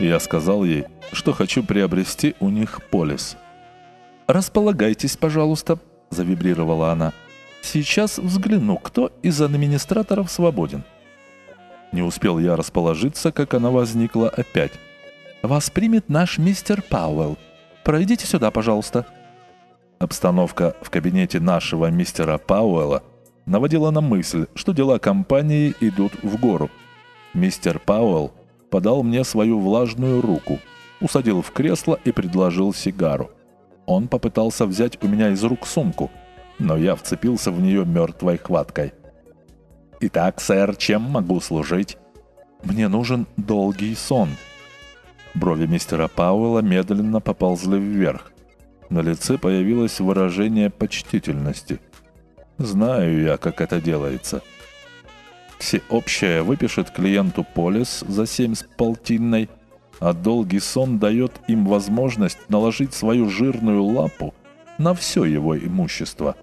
Я сказал ей, что хочу приобрести у них полис. «Располагайтесь, пожалуйста», – завибрировала она. «Сейчас взгляну, кто из администраторов свободен». Не успел я расположиться, как она возникла опять. «Вас примет наш мистер Пауэлл. Пройдите сюда, пожалуйста». Обстановка в кабинете нашего мистера Пауэлла наводила на мысль, что дела компании идут в гору. Мистер Пауэлл подал мне свою влажную руку, усадил в кресло и предложил сигару. Он попытался взять у меня из рук сумку, но я вцепился в нее мертвой хваткой. «Итак, сэр, чем могу служить?» «Мне нужен долгий сон». Брови мистера Пауэлла медленно поползли вверх. На лице появилось выражение почтительности. «Знаю я, как это делается». Всеобщее выпишет клиенту полис за семь с полтинной – а долгий сон дает им возможность наложить свою жирную лапу на все его имущество.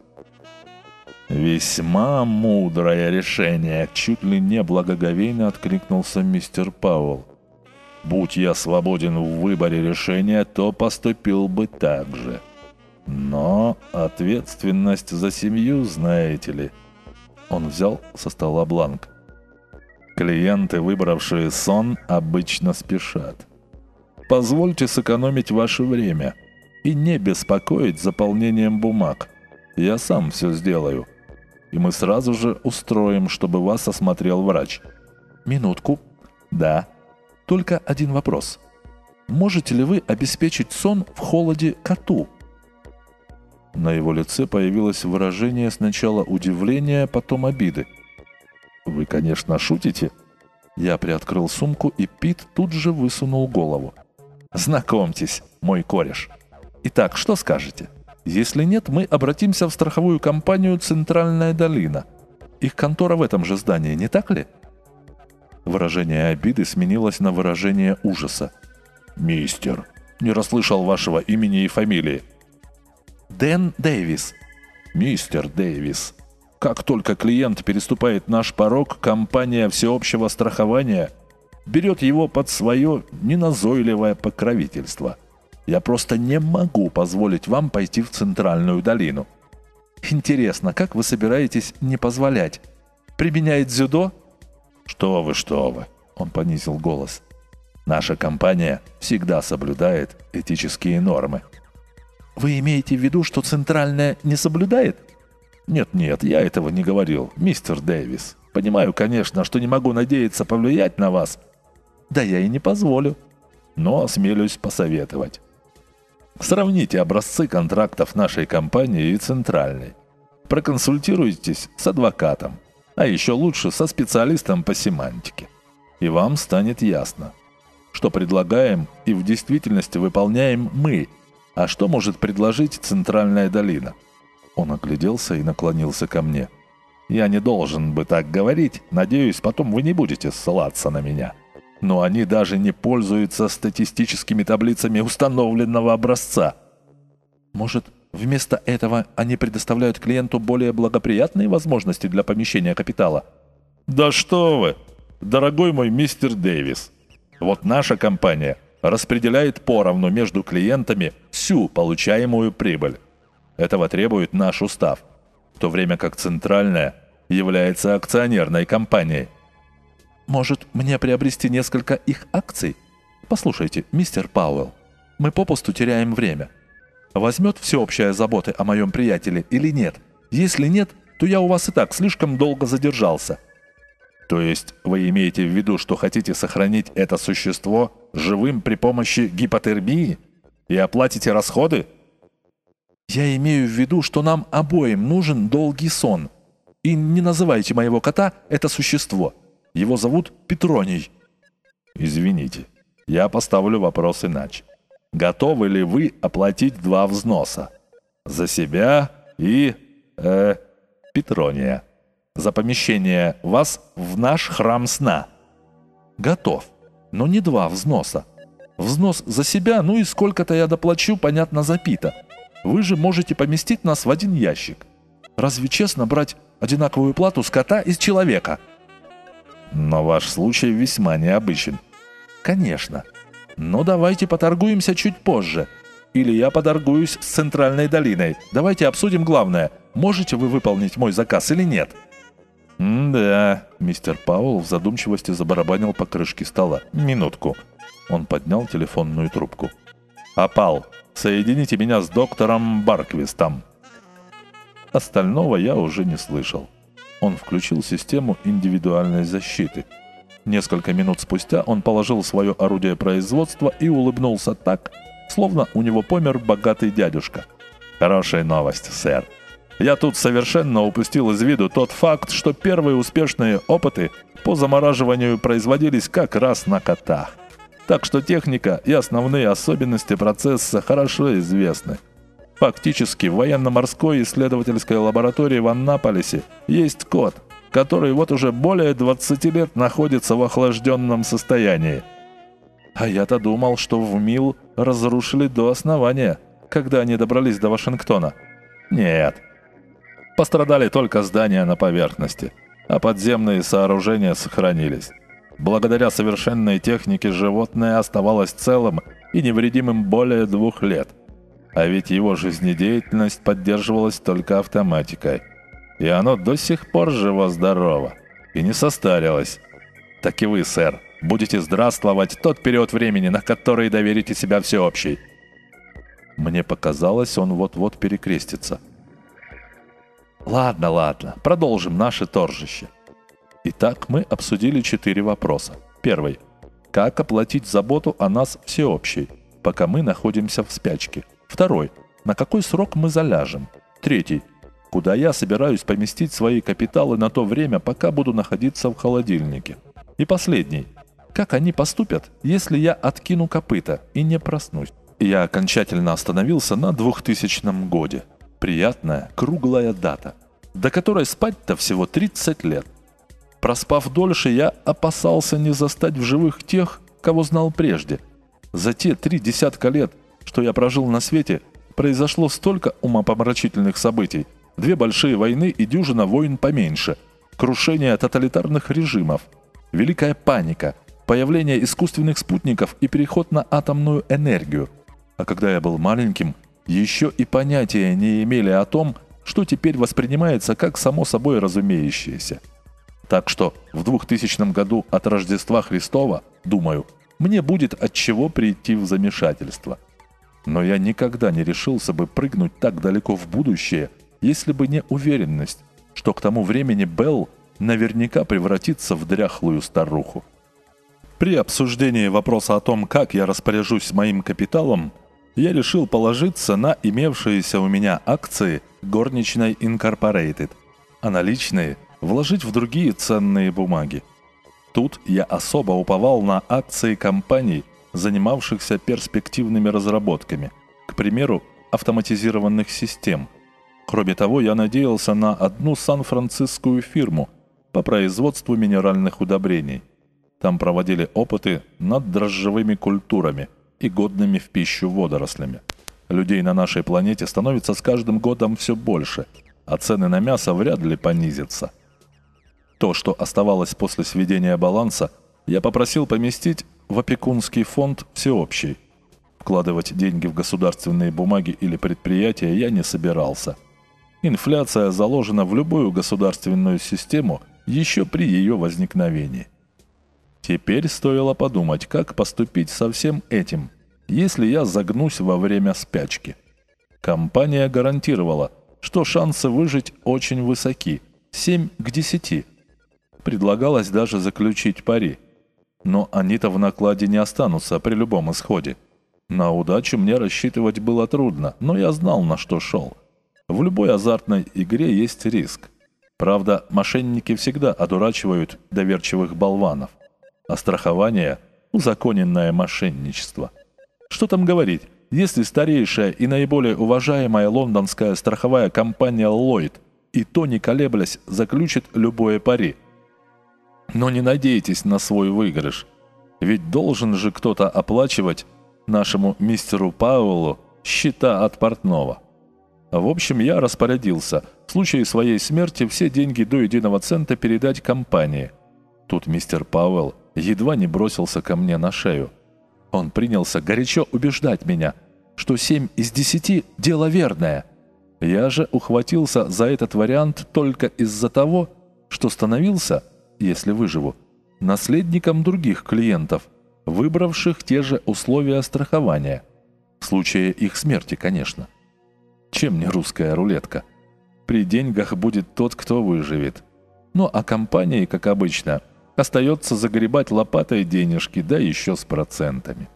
«Весьма мудрое решение!» — чуть ли не благоговейно откликнулся мистер Пауэлл. «Будь я свободен в выборе решения, то поступил бы так же. Но ответственность за семью, знаете ли...» Он взял со стола бланк. Клиенты, выбравшие сон, обычно спешат. Позвольте сэкономить ваше время и не беспокоить заполнением бумаг. Я сам все сделаю. И мы сразу же устроим, чтобы вас осмотрел врач. Минутку. Да. Только один вопрос. Можете ли вы обеспечить сон в холоде коту? На его лице появилось выражение сначала удивления, потом обиды. «Вы, конечно, шутите?» Я приоткрыл сумку, и Пит тут же высунул голову. «Знакомьтесь, мой кореш. Итак, что скажете? Если нет, мы обратимся в страховую компанию «Центральная долина». Их контора в этом же здании, не так ли?» Выражение обиды сменилось на выражение ужаса. «Мистер, не расслышал вашего имени и фамилии». «Дэн Дэвис». «Мистер Дэвис, как только клиент переступает наш порог, компания всеобщего страхования берет его под свое неназойливое покровительство. Я просто не могу позволить вам пойти в Центральную долину. Интересно, как вы собираетесь не позволять? Применяет дзюдо? Что вы, что вы, он понизил голос. Наша компания всегда соблюдает этические нормы. Вы имеете в виду, что Центральная не соблюдает? «Нет-нет, я этого не говорил, мистер Дэвис. Понимаю, конечно, что не могу надеяться повлиять на вас. Да я и не позволю. Но осмелюсь посоветовать. Сравните образцы контрактов нашей компании и центральной. Проконсультируйтесь с адвокатом, а еще лучше со специалистом по семантике. И вам станет ясно, что предлагаем и в действительности выполняем мы, а что может предложить Центральная долина – он огляделся и наклонился ко мне. «Я не должен бы так говорить. Надеюсь, потом вы не будете ссылаться на меня. Но они даже не пользуются статистическими таблицами установленного образца». «Может, вместо этого они предоставляют клиенту более благоприятные возможности для помещения капитала?» «Да что вы! Дорогой мой мистер Дэвис! Вот наша компания распределяет поровну между клиентами всю получаемую прибыль. Этого требует наш устав, в то время как Центральная является акционерной компанией. Может, мне приобрести несколько их акций? Послушайте, мистер Пауэлл, мы попусту теряем время. Возьмет всеобщая забота о моем приятеле или нет? Если нет, то я у вас и так слишком долго задержался. То есть вы имеете в виду, что хотите сохранить это существо живым при помощи гипотермии и оплатите расходы? Я имею в виду, что нам обоим нужен долгий сон. И не называйте моего кота это существо. Его зовут Петроний. Извините, я поставлю вопрос иначе. Готовы ли вы оплатить два взноса? За себя и... э... Петрония. За помещение вас в наш храм сна. Готов. Но не два взноса. Взнос за себя, ну и сколько-то я доплачу, понятно, за Пита. Вы же можете поместить нас в один ящик. Разве честно брать одинаковую плату с кота и с человека?» «Но ваш случай весьма необычен». «Конечно. Но давайте поторгуемся чуть позже. Или я поторгуюсь с Центральной долиной. Давайте обсудим главное. Можете вы выполнить мой заказ или нет?» «Да», — мистер Пауэлл в задумчивости забарабанил по крышке стола. «Минутку». Он поднял телефонную трубку. «Апал, соедините меня с доктором Барквистом». Остального я уже не слышал. Он включил систему индивидуальной защиты. Несколько минут спустя он положил свое орудие производства и улыбнулся так, словно у него помер богатый дядюшка. «Хорошая новость, сэр. Я тут совершенно упустил из виду тот факт, что первые успешные опыты по замораживанию производились как раз на котах. Так что техника и основные особенности процесса хорошо известны. Фактически в военно-морской исследовательской лаборатории в Аннаполисе есть кот, который вот уже более 20 лет находится в охлажденном состоянии. А я-то думал, что в МИЛ разрушили до основания, когда они добрались до Вашингтона. Нет. Пострадали только здания на поверхности, а подземные сооружения сохранились. Благодаря совершенной технике животное оставалось целым и невредимым более двух лет – а ведь его жизнедеятельность поддерживалась только автоматикой. И оно до сих пор живо-здорово. И не состарилось. Так и вы, сэр, будете здравствовать тот период времени, на который доверите себя всеобщей. Мне показалось, он вот-вот перекрестится. Ладно, ладно, продолжим наше торжище. Итак, мы обсудили четыре вопроса. Первый. Как оплатить заботу о нас всеобщей, пока мы находимся в спячке? Второй. На какой срок мы заляжем? Третий. Куда я собираюсь поместить свои капиталы на то время, пока буду находиться в холодильнике? И последний. Как они поступят, если я откину копыта и не проснусь? Я окончательно остановился на 2000 годе. Приятная, круглая дата, до которой спать-то всего 30 лет. Проспав дольше, я опасался не застать в живых тех, кого знал прежде. За те три десятка лет, что я прожил на свете, произошло столько умопомрачительных событий. Две большие войны и дюжина войн поменьше. Крушение тоталитарных режимов. Великая паника. Появление искусственных спутников и переход на атомную энергию. А когда я был маленьким, еще и понятия не имели о том, что теперь воспринимается как само собой разумеющееся. Так что в 2000 году от Рождества Христова, думаю, мне будет от чего прийти в замешательство – но я никогда не решился бы прыгнуть так далеко в будущее, если бы не уверенность, что к тому времени Белл наверняка превратится в дряхлую старуху. При обсуждении вопроса о том, как я распоряжусь моим капиталом, я решил положиться на имевшиеся у меня акции горничной Incorporated, а наличные вложить в другие ценные бумаги. Тут я особо уповал на акции компаний, занимавшихся перспективными разработками, к примеру, автоматизированных систем. Кроме того, я надеялся на одну сан-францискую фирму по производству минеральных удобрений. Там проводили опыты над дрожжевыми культурами и годными в пищу водорослями. Людей на нашей планете становится с каждым годом все больше, а цены на мясо вряд ли понизятся. То, что оставалось после сведения баланса, я попросил поместить в опекунский фонд всеобщий. Вкладывать деньги в государственные бумаги или предприятия я не собирался. Инфляция заложена в любую государственную систему еще при ее возникновении. Теперь стоило подумать, как поступить со всем этим, если я загнусь во время спячки. Компания гарантировала, что шансы выжить очень высоки – 7 к 10. Предлагалось даже заключить пари – но они-то в накладе не останутся при любом исходе. На удачу мне рассчитывать было трудно, но я знал, на что шел. В любой азартной игре есть риск. Правда, мошенники всегда одурачивают доверчивых болванов. А страхование – узаконенное мошенничество. Что там говорить, если старейшая и наиболее уважаемая лондонская страховая компания Lloyd и то не колеблясь заключит любое пари – но не надейтесь на свой выигрыш. Ведь должен же кто-то оплачивать нашему мистеру Пауэллу счета от портного. В общем, я распорядился в случае своей смерти все деньги до единого цента передать компании. Тут мистер Пауэлл едва не бросился ко мне на шею. Он принялся горячо убеждать меня, что 7 из 10 – дело верное. Я же ухватился за этот вариант только из-за того, что становился, если выживу, наследником других клиентов, выбравших те же условия страхования. В случае их смерти, конечно. Чем не русская рулетка? При деньгах будет тот, кто выживет. Ну а компании, как обычно, остается загребать лопатой денежки, да еще с процентами.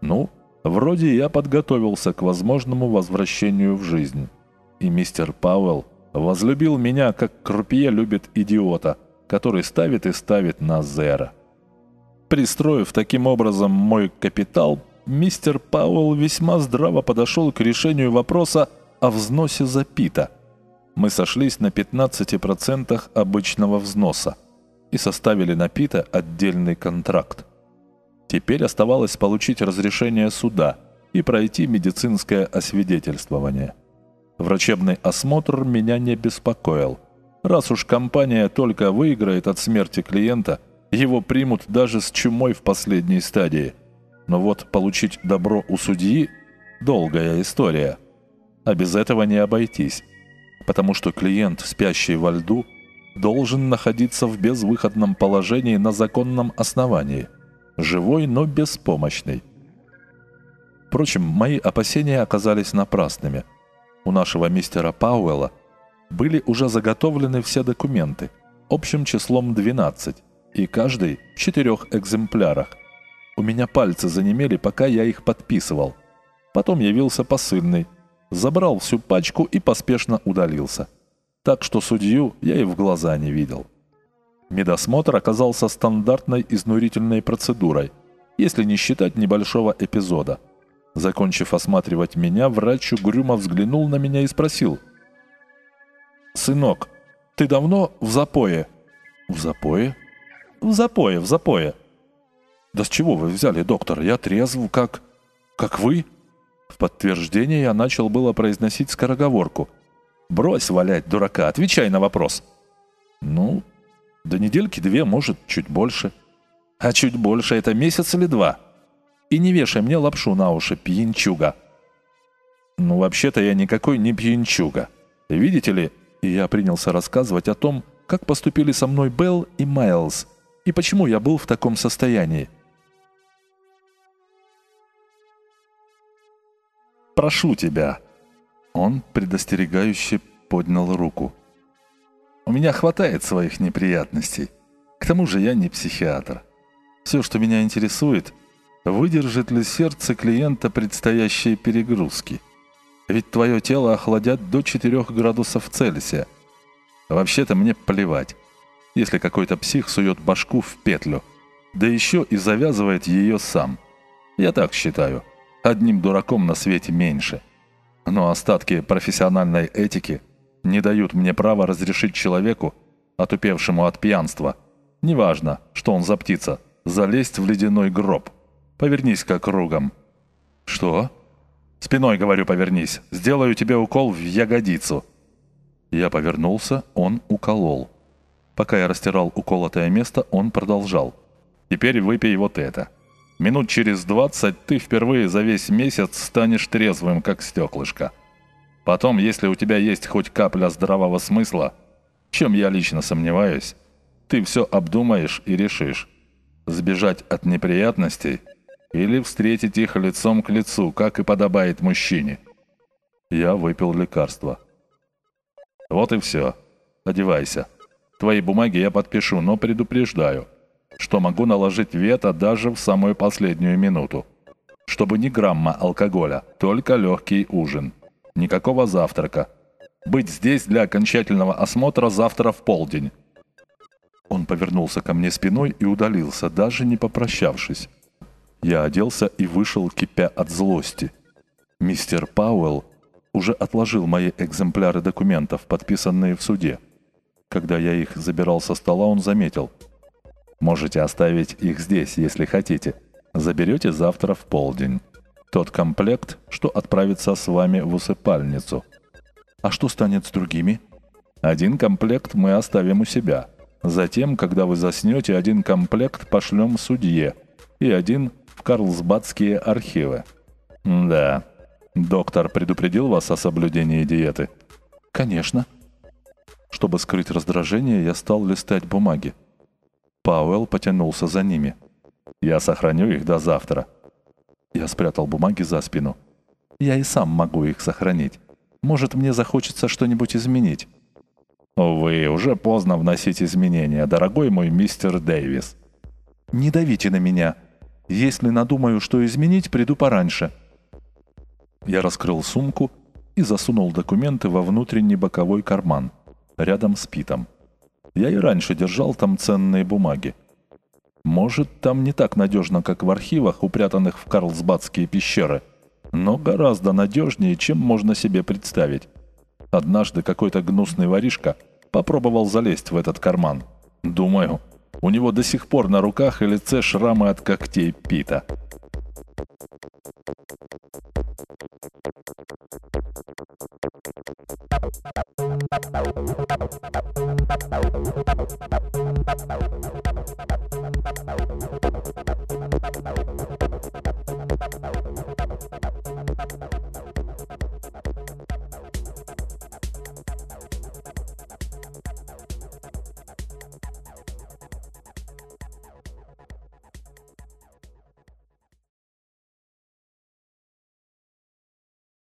Ну, вроде я подготовился к возможному возвращению в жизнь. И мистер Пауэлл возлюбил меня, как крупье любит идиота, который ставит и ставит на зеро. Пристроив таким образом мой капитал, мистер Пауэлл весьма здраво подошел к решению вопроса о взносе за пита. Мы сошлись на 15% обычного взноса и составили на пита отдельный контракт. Теперь оставалось получить разрешение суда и пройти медицинское освидетельствование. Врачебный осмотр меня не беспокоил. Раз уж компания только выиграет от смерти клиента, его примут даже с чумой в последней стадии. Но вот получить добро у судьи – долгая история. А без этого не обойтись. Потому что клиент, спящий во льду, должен находиться в безвыходном положении на законном основании. Живой, но беспомощный. Впрочем, мои опасения оказались напрасными – у нашего мистера Пауэлла были уже заготовлены все документы, общим числом 12, и каждый в четырех экземплярах. У меня пальцы занемели, пока я их подписывал. Потом явился посыльный, забрал всю пачку и поспешно удалился. Так что судью я и в глаза не видел. Медосмотр оказался стандартной изнурительной процедурой, если не считать небольшого эпизода – Закончив осматривать меня, врач угрюмо взглянул на меня и спросил. «Сынок, ты давно в запое?» «В запое?» «В запое, в запое». «Да с чего вы взяли, доктор? Я трезв, как... как вы?» Подтверждение я начал было произносить скороговорку. «Брось валять, дурака, отвечай на вопрос». «Ну, до недельки две, может, чуть больше». «А чуть больше это месяц или два?» И не вешай мне лапшу на уши, пьянчуга. Ну, вообще-то я никакой не пьянчуга. Видите ли, и я принялся рассказывать о том, как поступили со мной Белл и Майлз, и почему я был в таком состоянии. «Прошу тебя!» Он предостерегающе поднял руку. «У меня хватает своих неприятностей. К тому же я не психиатр. Все, что меня интересует, Выдержит ли сердце клиента предстоящие перегрузки? Ведь твое тело охладят до 4 градусов Цельсия. Вообще-то мне плевать, если какой-то псих сует башку в петлю, да еще и завязывает ее сам. Я так считаю. Одним дураком на свете меньше. Но остатки профессиональной этики не дают мне права разрешить человеку, отупевшему от пьянства, неважно, что он за птица, залезть в ледяной гроб. Повернись-ка кругом». «Что?» «Спиной, говорю, повернись. Сделаю тебе укол в ягодицу». Я повернулся, он уколол. Пока я растирал уколотое место, он продолжал. «Теперь выпей вот это. Минут через двадцать ты впервые за весь месяц станешь трезвым, как стеклышко. Потом, если у тебя есть хоть капля здравого смысла, чем я лично сомневаюсь, ты все обдумаешь и решишь. Сбежать от неприятностей – или встретить их лицом к лицу, как и подобает мужчине. Я выпил лекарство. Вот и все. Одевайся. Твои бумаги я подпишу, но предупреждаю, что могу наложить вето даже в самую последнюю минуту. Чтобы ни грамма алкоголя, только легкий ужин. Никакого завтрака. Быть здесь для окончательного осмотра завтра в полдень. Он повернулся ко мне спиной и удалился, даже не попрощавшись. Я оделся и вышел, кипя от злости. Мистер Пауэлл уже отложил мои экземпляры документов, подписанные в суде. Когда я их забирал со стола, он заметил. «Можете оставить их здесь, если хотите. Заберете завтра в полдень. Тот комплект, что отправится с вами в усыпальницу. А что станет с другими? Один комплект мы оставим у себя. Затем, когда вы заснете, один комплект пошлем судье и один в Карлсбадские архивы. Да. Доктор предупредил вас о соблюдении диеты? Конечно. Чтобы скрыть раздражение, я стал листать бумаги. Пауэлл потянулся за ними. Я сохраню их до завтра. Я спрятал бумаги за спину. Я и сам могу их сохранить. Может, мне захочется что-нибудь изменить. Увы, уже поздно вносить изменения, дорогой мой мистер Дэвис. Не давите на меня. Если надумаю, что изменить, приду пораньше. Я раскрыл сумку и засунул документы во внутренний боковой карман, рядом с Питом. Я и раньше держал там ценные бумаги. Может, там не так надежно, как в архивах, упрятанных в Карлсбадские пещеры, но гораздо надежнее, чем можно себе представить. Однажды какой-то гнусный воришка попробовал залезть в этот карман. Думаю, у него до сих пор на руках и лице шрамы от когтей Пита.